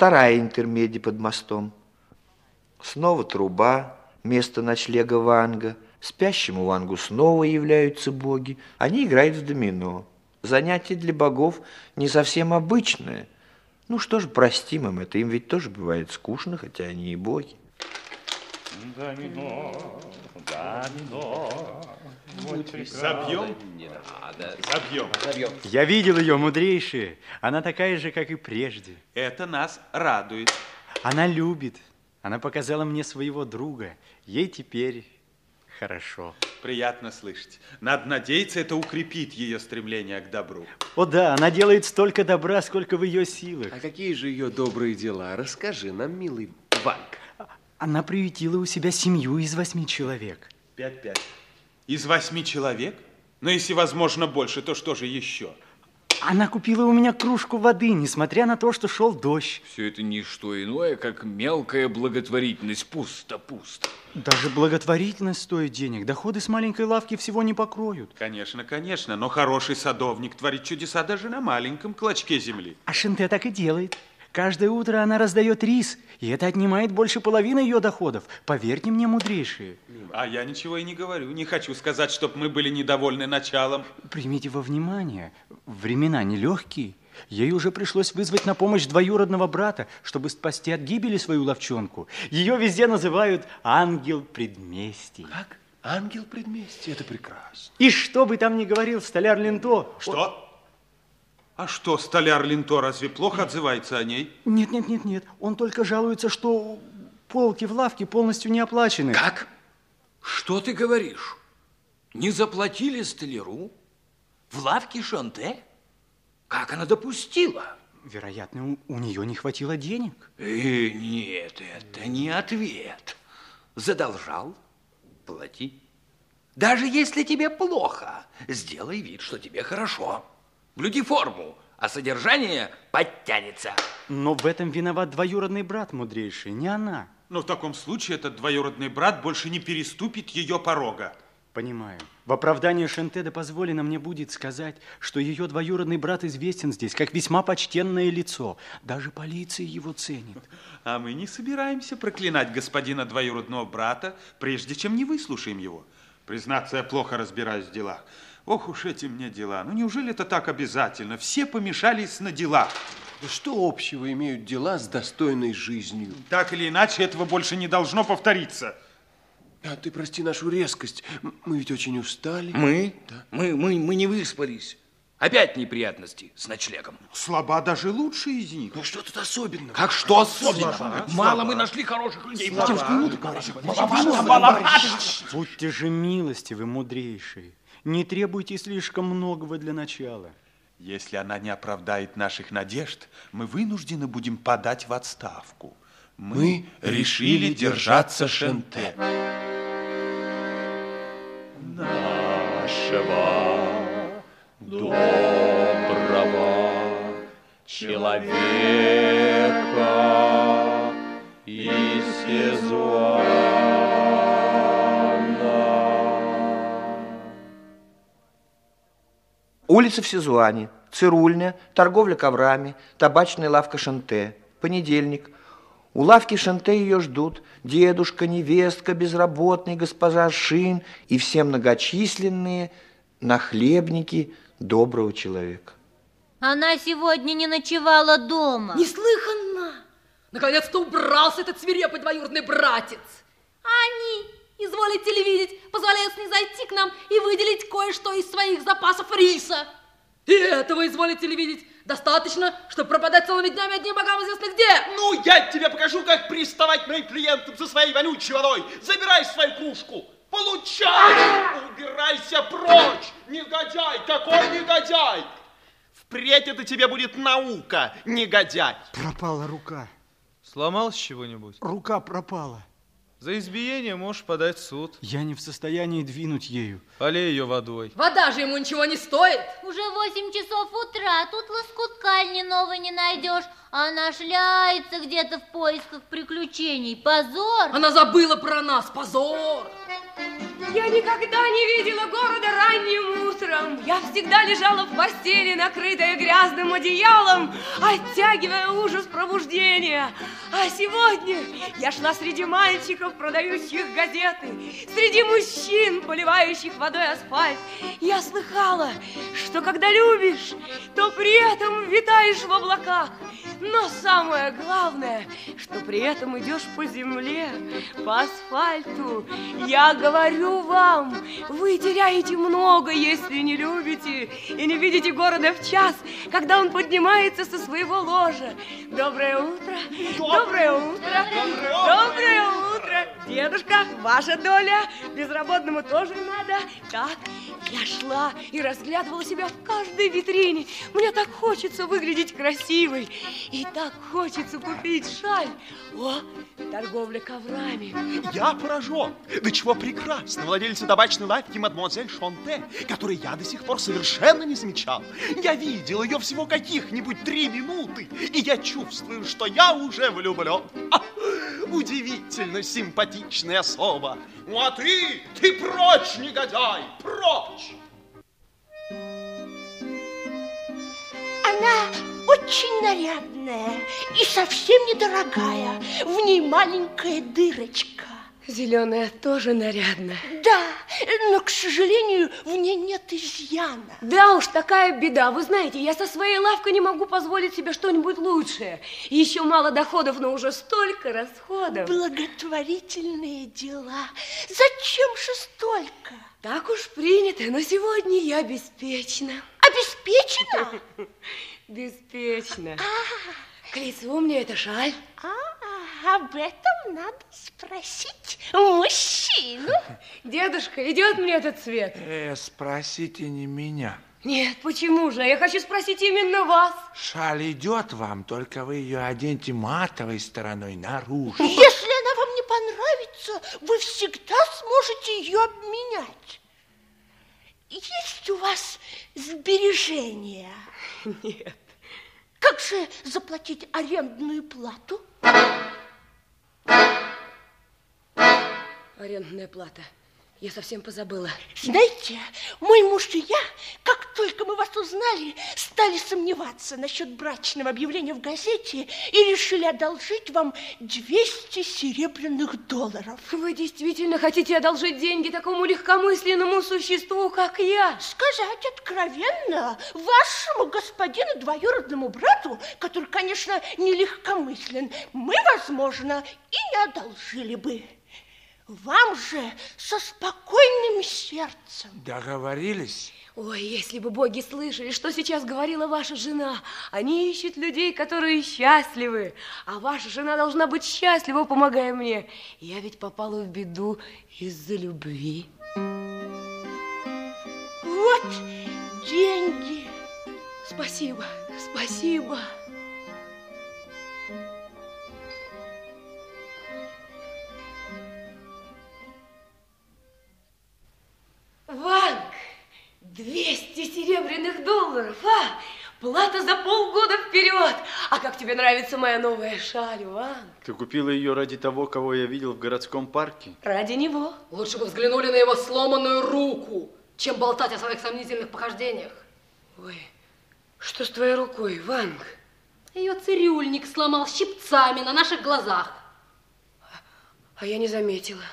Вторая интермедия под мостом. Снова труба, место ночлега Ванга. Спящему Вангу снова являются боги. Они играют в домино. Занятие для богов не совсем обычное. Ну что ж, простим им это. Им ведь тоже бывает скучно, хотя они и боги. Домино, домино. Забьем? Не надо. Забьем. Забьем. Я видел ее, мудрейшая. Она такая же, как и прежде. Это нас радует. Она любит. Она показала мне своего друга. Ей теперь хорошо. Приятно слышать. Надо надеяться, это укрепит ее стремление к добру. О да, она делает столько добра, сколько в ее силах. А какие же ее добрые дела? Расскажи нам, милый Ванг. Она приютила у себя семью из восьми человек. Пять-пять. Из восьми человек? Но если возможно больше, то что же еще? Она купила у меня кружку воды, несмотря на то, что шел дождь. Все это не что иное, как мелкая благотворительность. Пусто-пусто. Даже благотворительность стоит денег. Доходы с маленькой лавки всего не покроют. Конечно, конечно, но хороший садовник творит чудеса даже на маленьком клочке земли. А Шенте так и делает. Каждое утро она раздает рис, и это отнимает больше половины ее доходов. Поверьте мне, мудрейшие. А я ничего и не говорю. Не хочу сказать, чтобы мы были недовольны началом. Примите во внимание, времена нелегкие. Ей уже пришлось вызвать на помощь двоюродного брата, чтобы спасти от гибели свою ловчонку. Ее везде называют ангел предместий. Как? Ангел предместий, это прекрасно. И что бы там ни говорил столяр Линто... Что? А что, столяр Линто разве плохо отзывается о ней? Нет, нет, нет, нет. Он только жалуется, что полки в лавке полностью не оплачены. Как? Что ты говоришь? Не заплатили столяру? В лавке Шанте? Как она допустила? Вероятно, у, у нее не хватило денег. Э, нет, это не ответ. Задолжал? Плати. Даже если тебе плохо, сделай вид, что тебе хорошо. Блюди форму, а содержание подтянется. Но в этом виноват двоюродный брат мудрейший, не она. Но в таком случае этот двоюродный брат больше не переступит ее порога. Понимаю. В оправдание Шентеда позволено мне будет сказать, что ее двоюродный брат известен здесь как весьма почтенное лицо. Даже полиция его ценит. А мы не собираемся проклинать господина двоюродного брата, прежде чем не выслушаем его. Признаться, я плохо разбираюсь в делах. Ох уж эти мне дела. Ну неужели это так обязательно? Все помешались на делах. Да что общего имеют дела с достойной жизнью? Так или иначе, этого больше не должно повториться. А ты прости нашу резкость. Мы ведь очень устали. Мы? Да. Мы, мы, мы не выспались. Опять неприятности с ночлегом. Слаба даже лучше из них. Ну что тут особенного? Как что особенного? Слаба. Мало мы нашли хороших людей. Будьте же милостивы, мудрейшие. Не требуйте слишком многого для начала. Если она не оправдает наших надежд, мы вынуждены будем подать в отставку. Мы, мы решили держаться Шенте. Нашего доброго человека и сезона. Улица в Сизуане, цирульня, торговля коврами, табачная лавка Шанте. Понедельник. У лавки Шанте ее ждут дедушка, невестка, безработный, госпожа Шин и все многочисленные нахлебники доброго человека. Она сегодня не ночевала дома. Неслыханно! Наконец-то убрался этот свирепый двоюродный братец. Они изволите ли видеть, позволяют снизойти к нам и выделить кое-что из своих запасов риса. И этого, изволите ли видеть, достаточно, чтобы пропадать целыми днями одним богам известно где. Ну, я тебе покажу, как приставать моим клиентам со своей вонючей водой. Забирай свою кружку. Получай! Убирайся прочь! Негодяй! Какой негодяй! Впредь это тебе будет наука, негодяй. Пропала рука. Сломался чего-нибудь? Рука пропала. За избиение можешь подать в суд. Я не в состоянии двинуть ею. Полей ее водой. Вода же ему ничего не стоит. Уже восемь часов утра, тут лоскуткальни новой не найдешь. Она шляется где-то в поисках приключений. Позор! Она забыла про нас. Позор! Позор! Я никогда не видела города ранним утром. Я всегда лежала в постели, накрытая грязным одеялом, оттягивая ужас пробуждения. А сегодня я шла среди мальчиков, продающих газеты, среди мужчин, поливающих водой асфальт. Я слыхала, что когда любишь, то при этом витаешь в облаках. Но самое главное, что при этом идешь по земле, по асфальту. Я говорю вам, вы теряете много, если не любите и не видите города в час, когда он поднимается со своего ложа. Доброе утро, доброе утро, доброе утро. Дедушка, ваша доля, безработному тоже надо. Так, я шла и разглядывала себя в каждой витрине. Мне так хочется выглядеть красивой. И так хочется купить шаль. О, торговля коврами. Я поражен. Да чего прекрасно владельца табачной лавки мадемуазель Шонте, которой я до сих пор совершенно не замечал. Я видел ее всего каких-нибудь три минуты, и я чувствую, что я уже влюблен. А, удивительно симпатичная особа. Ну а ты, ты прочь, негодяй, прочь! Она очень нарядная и совсем недорогая. В ней маленькая дырочка. Зеленая тоже нарядна. Да, но, к сожалению, в ней нет изъяна. Да уж, такая беда. Вы знаете, я со своей лавкой не могу позволить себе что-нибудь лучшее. Еще мало доходов, но уже столько расходов. Благотворительные дела. Зачем же столько? Так уж принято, но сегодня я беспечна. Обеспечена? Беспечна. К лицу мне эта шаль. А, об этом надо спросить мужчину. Дедушка, идет мне этот цвет? Э, спросите не меня. Нет, почему же? Я хочу спросить именно вас. Шаль идет вам, только вы ее оденьте матовой стороной наружу. Если она вам не понравится, вы всегда сможете ее обменять. Есть у вас сбережения? Нет. Как же заплатить арендную плату? Арендная плата. Я совсем позабыла. Знаете, мой муж и я, как только мы вас узнали, стали сомневаться насчет брачного объявления в газете и решили одолжить вам 200 серебряных долларов. Вы действительно хотите одолжить деньги такому легкомысленному существу, как я? Сказать откровенно, вашему господину двоюродному брату, который, конечно, не легкомыслен, мы, возможно, и не одолжили бы. Вам же со спокойным сердцем. Договорились? Ой, если бы боги слышали, что сейчас говорила ваша жена. Они ищут людей, которые счастливы. А ваша жена должна быть счастлива, помогая мне. Я ведь попала в беду из-за любви. Вот деньги. Спасибо, спасибо. Плата за полгода вперед. А как тебе нравится моя новая шаль, Ванг? Ты купила ее ради того, кого я видел в городском парке? Ради него. Лучше бы взглянули на его сломанную руку, чем болтать о своих сомнительных похождениях. Ой, что с твоей рукой, Ванг? Ее цирюльник сломал щипцами на наших глазах. А я не заметила.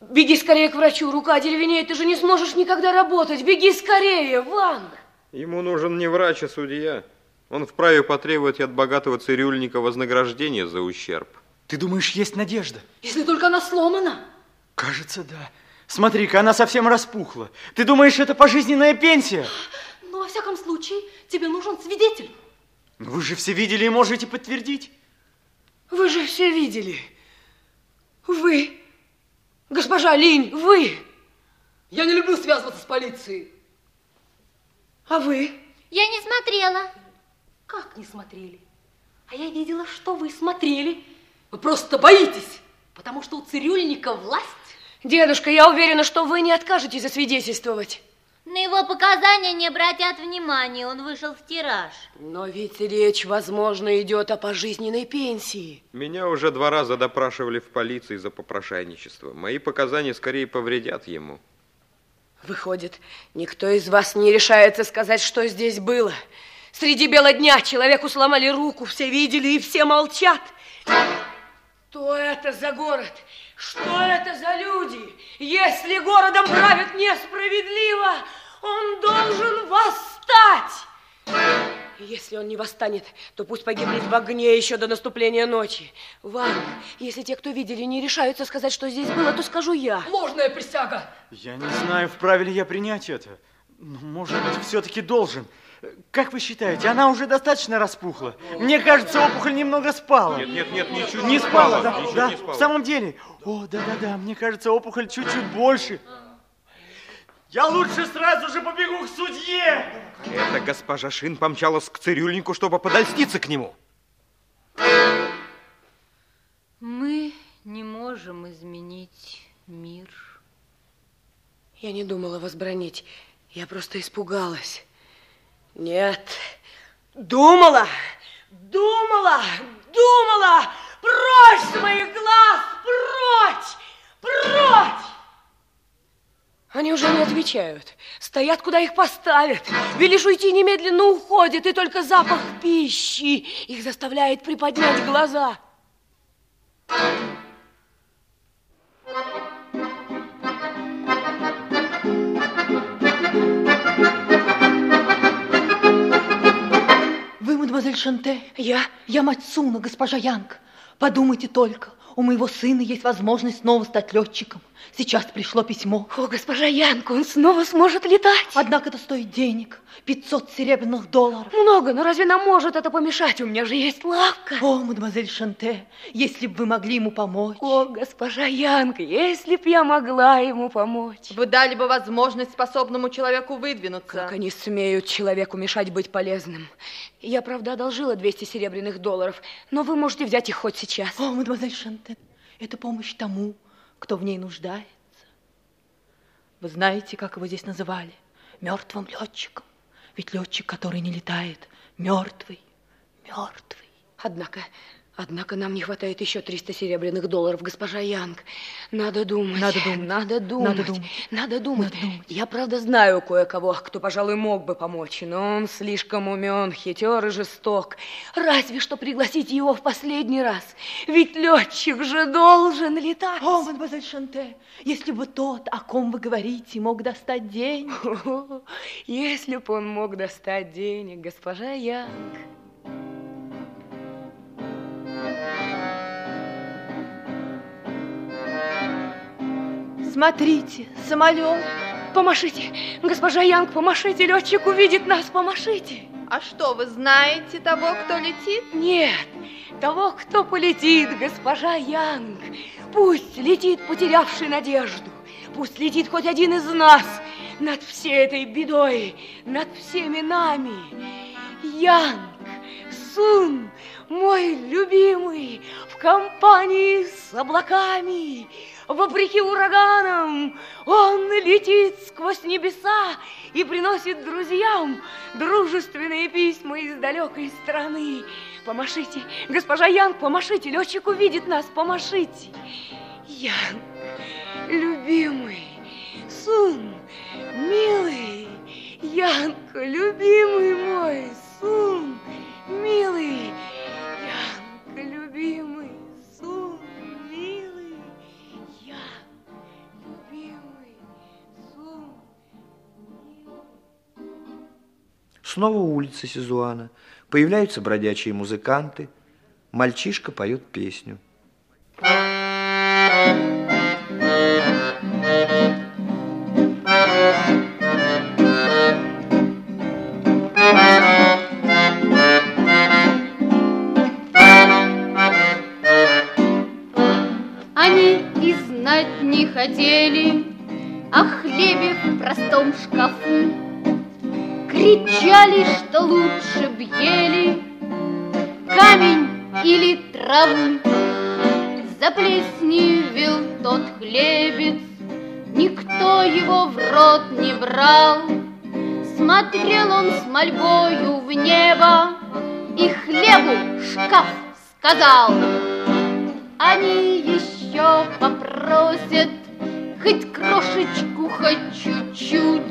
Беги скорее к врачу, рука деревенеет, ты же не сможешь никогда работать. Беги скорее, Ванг. Ему нужен не врач, а судья. Он вправе потребовать от богатого цирюльника вознаграждения за ущерб. Ты думаешь, есть надежда? Если только она сломана. Кажется, да. Смотри-ка, она совсем распухла. Ты думаешь, это пожизненная пенсия? Но, во всяком случае, тебе нужен свидетель. Вы же все видели и можете подтвердить. Вы же все видели. Вы, госпожа Линь, вы. Я не люблю связываться с полицией. А вы? Я не смотрела. Как не смотрели? А я видела, что вы смотрели. Вы просто боитесь, потому что у цирюльника власть. Дедушка, я уверена, что вы не откажетесь засвидетельствовать. На его показания не обратят внимания, он вышел в тираж. Но ведь речь, возможно, идет о пожизненной пенсии. Меня уже два раза допрашивали в полиции за попрошайничество. Мои показания скорее повредят ему. Выходит, никто из вас не решается сказать, что здесь было. Среди бела дня человеку сломали руку, все видели и все молчат. Что это за город? Что это за люди? Если городом правят несправедливо, он должен восстать. Если он не восстанет, то пусть погибнет в огне еще до наступления ночи. Ван, если те, кто видели, не решаются сказать, что здесь было, то скажу я. Ложная присяга. Я не знаю, вправе ли я принять это. Но, может быть, все-таки должен. Как вы считаете, она уже достаточно распухла? Мне кажется, опухоль немного спала. Нет, нет, нет, ничуть не, не спала. спала, Да, да, не спала. в самом деле. О, да-да-да, мне кажется, опухоль чуть-чуть больше. Я лучше сразу же побегу к судье. Эта госпожа Шин помчалась к цирюльнику, чтобы подольститься к нему. Мы не можем изменить мир. Я не думала вас бронить. Я просто испугалась. Нет, думала, думала, думала. Прочь с моих глаз, прочь, прочь. Они уже не отвечают. Стоят, куда их поставят. Велишь уйти немедленно уходит, и только запах пищи их заставляет приподнять глаза. Вы, мадемуазель Шанте? Я? Я мать Суна, госпожа Янг. Подумайте только, у моего сына есть возможность снова стать летчиком. Сейчас пришло письмо. О, госпожа Янг, он снова сможет летать. Однако это стоит денег. 500 серебряных долларов. Много, но разве нам может это помешать? У меня же есть лавка. О, мадемуазель Шанте, если бы вы могли ему помочь. О, госпожа Янг, если б я могла ему помочь. Вы дали бы возможность способному человеку выдвинуться. Как они смеют человеку мешать быть полезным? Я, правда, одолжила 200 серебряных долларов, но вы можете взять их хоть сейчас. О, мадемуазель Шанте, это помощь тому, кто в ней нуждается. Вы знаете, как его здесь называли? Мертвым летчиком. Ведь летчик, который не летает, мертвый, мертвый. Однако, однако нам не хватает еще 300 серебряных долларов, госпожа Янг. Надо думать. Надо думать. Надо думать. Надо думать. Надо думать. Надо думать. Я, правда, знаю кое-кого, кто, пожалуй, мог бы помочь, но он слишком умен, хитер и жесток. Разве что пригласить его в последний раз. Ведь летчик же должен летать. О, мадемуазель Шанте, если бы тот, о ком вы говорите, мог достать денег. О, если бы он мог достать денег, госпожа Янг. Смотрите, самолет. Помашите, госпожа Янг, помашите, летчик увидит нас, помашите. А что, вы знаете того, кто летит? Нет, того, кто полетит, госпожа Янг. Пусть летит, потерявший надежду. Пусть летит хоть один из нас над всей этой бедой, над всеми нами. Янг, Сун, мой любимый, в компании с облаками, вопреки ураганам, он летит сквозь небеса и приносит друзьям дружественные письма из далекой страны. Помашите, госпожа Янг, помашите, летчик увидит нас, помашите. Янг, любимый, Сун, милый, Янг, любимый мой, Сун, милый, Янг, любимый, Сун, милый, Янг, любимый, Сун. Снова улица Сизуана. Появляются бродячие музыканты. Мальчишка поет песню. Шкафу. Кричали, что лучше б ели камень или траву. Заплесневел тот хлебец, Никто его в рот не брал. Смотрел он с мольбою в небо И хлебу шкаф сказал. Они еще попросят Хоть крошечку, хоть чуть-чуть.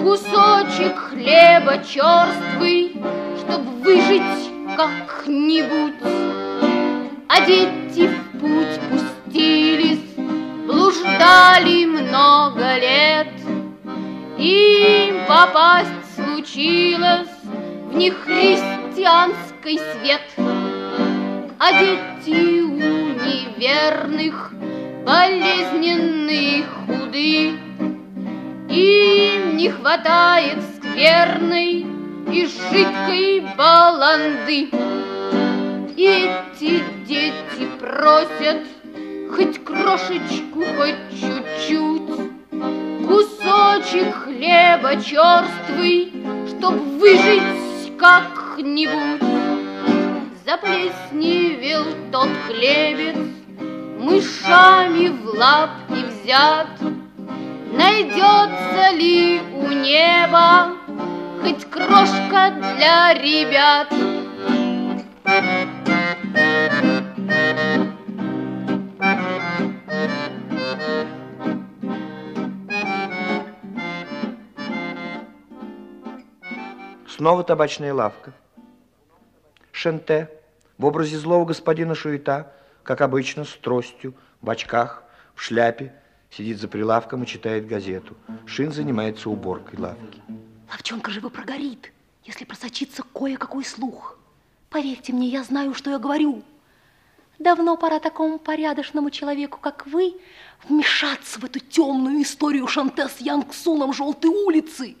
Кусочек хлеба черствый Чтоб выжить как-нибудь. А дети в путь пустились Блуждали много лет. Им попасть случилось В нехристианский свет. А дети у неверных Болезненные худы Им не хватает скверной И жидкой баланды. И эти дети просят Хоть крошечку, хоть чуть-чуть Кусочек хлеба черствый Чтоб выжить как-нибудь. Заплесневел тот хлебец Мышами в лапки взят. Найдется ли у неба Хоть крошка для ребят? Снова табачная лавка. Шенте. В образе злого господина Шуета, как обычно, с тростью, в очках, в шляпе, сидит за прилавком и читает газету. Шин занимается уборкой лавки. Ловчонка живо прогорит, если просочится кое-какой слух. Поверьте мне, я знаю, что я говорю. Давно пора такому порядочному человеку, как вы, вмешаться в эту темную историю Шанте с Янгсуном Желтой улицы.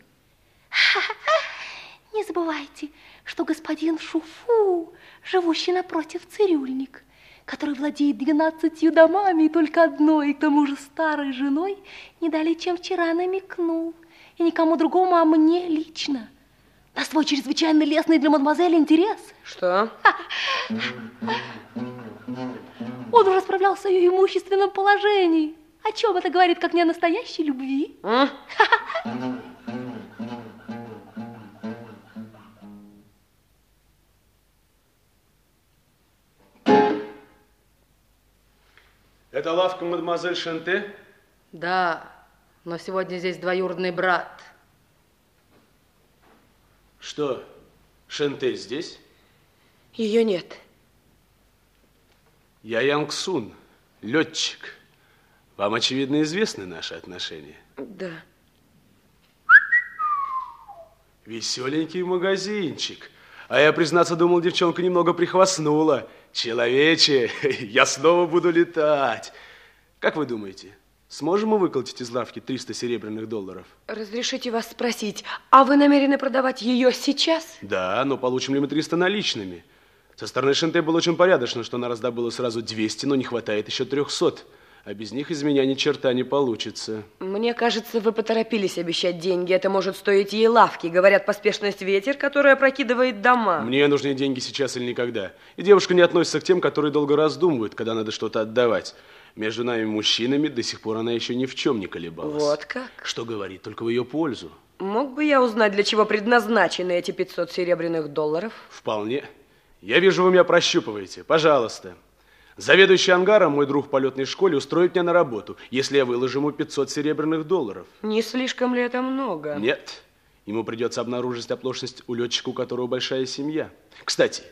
Не забывайте, что господин Шуфу, живущий напротив цирюльник, который владеет двенадцатью домами и только одной, и к тому же старой женой, не далее, чем вчера намекнул, и никому другому, а мне лично, на свой чрезвычайно лестный для мадемуазель интерес. Что? Он уже справлялся о ее имущественном положении. О чем это говорит, как не о настоящей любви? А? Это лавка мадемуазель Шанте? Да, но сегодня здесь двоюродный брат. Что, Шанте здесь? Ее нет. Я Янг Сун, летчик. Вам, очевидно, известны наши отношения. Да. Веселенький магазинчик. А я, признаться, думал, девчонка немного прихвастнула. Человече, я снова буду летать. Как вы думаете, сможем мы выколотить из лавки 300 серебряных долларов? Разрешите вас спросить, а вы намерены продавать ее сейчас? Да, но получим ли мы 300 наличными? Со стороны Шенте было очень порядочно, что она раздобыла сразу 200, но не хватает еще 300. А без них из меня ни черта не получится. Мне кажется, вы поторопились обещать деньги. Это может стоить ей лавки. Говорят, поспешность ветер, который опрокидывает дома. Мне нужны деньги сейчас или никогда. И девушка не относится к тем, которые долго раздумывают, когда надо что-то отдавать. Между нами, мужчинами, до сих пор она еще ни в чем не колебалась. Вот как? Что говорит, только в ее пользу. Мог бы я узнать, для чего предназначены эти 500 серебряных долларов? Вполне. Я вижу, вы меня прощупываете. Пожалуйста. Заведующий ангаром, мой друг в полетной школе, устроит меня на работу, если я выложу ему 500 серебряных долларов. Не слишком ли это много? Нет. Ему придется обнаружить оплошность у летчика, у которого большая семья. Кстати,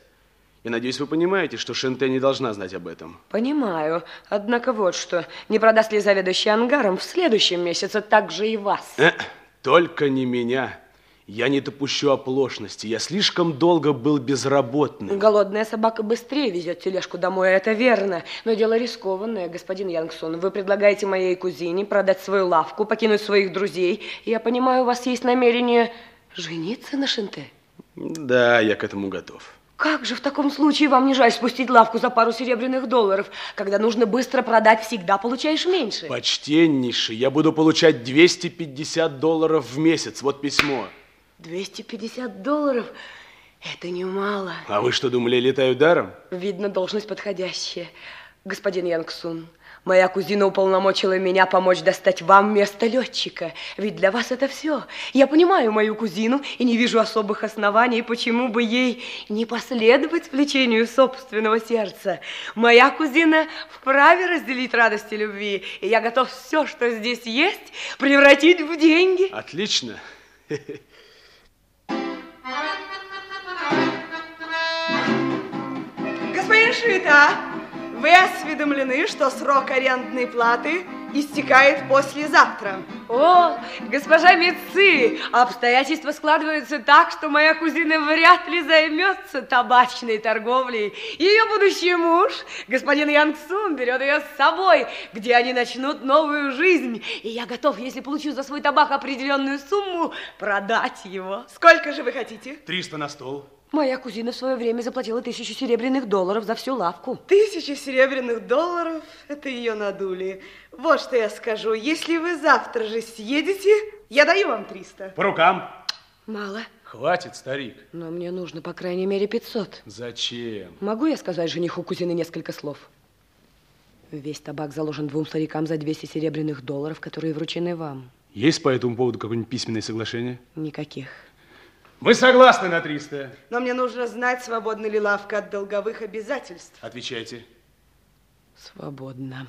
я надеюсь, вы понимаете, что Шенте не должна знать об этом. Понимаю. Однако вот что. Не продаст ли заведующий ангаром в следующем месяце также и вас? Э, только не меня. Я не допущу оплошности. Я слишком долго был безработным. Голодная собака быстрее везет тележку домой, это верно. Но дело рискованное, господин Янгсон. Вы предлагаете моей кузине продать свою лавку, покинуть своих друзей. Я понимаю, у вас есть намерение жениться на Шенте? Да, я к этому готов. Как же в таком случае вам не жаль спустить лавку за пару серебряных долларов? Когда нужно быстро продать, всегда получаешь меньше. Почтеннейший, я буду получать 250 долларов в месяц. Вот письмо. 250 долларов? Это немало. А вы что, думали, летаю даром? Видно, должность подходящая. Господин Янгсун, моя кузина уполномочила меня помочь достать вам место летчика. Ведь для вас это все. Я понимаю мою кузину и не вижу особых оснований, почему бы ей не последовать влечению собственного сердца. Моя кузина вправе разделить радости любви, и я готов все, что здесь есть, превратить в деньги. Отлично. Шита, вы осведомлены, что срок арендной платы истекает послезавтра. О, госпожа Митцы, обстоятельства складываются так, что моя кузина вряд ли займется табачной торговлей. Ее будущий муж, господин Янг Сун, берет ее с собой, где они начнут новую жизнь. И я готов, если получу за свой табак определенную сумму, продать его. Сколько же вы хотите? 300 на стол. Моя кузина в свое время заплатила тысячу серебряных долларов за всю лавку. Тысяча серебряных долларов? Это ее надули. Вот что я скажу. Если вы завтра же съедете, я даю вам 300. По рукам. Мало. Хватит, старик. Но мне нужно, по крайней мере, 500. Зачем? Могу я сказать жениху кузины несколько слов? Весь табак заложен двум старикам за 200 серебряных долларов, которые вручены вам. Есть по этому поводу какое-нибудь письменное соглашение? Никаких. Мы согласны на 300. Но мне нужно знать, свободна ли лавка от долговых обязательств. Отвечайте. Свободно.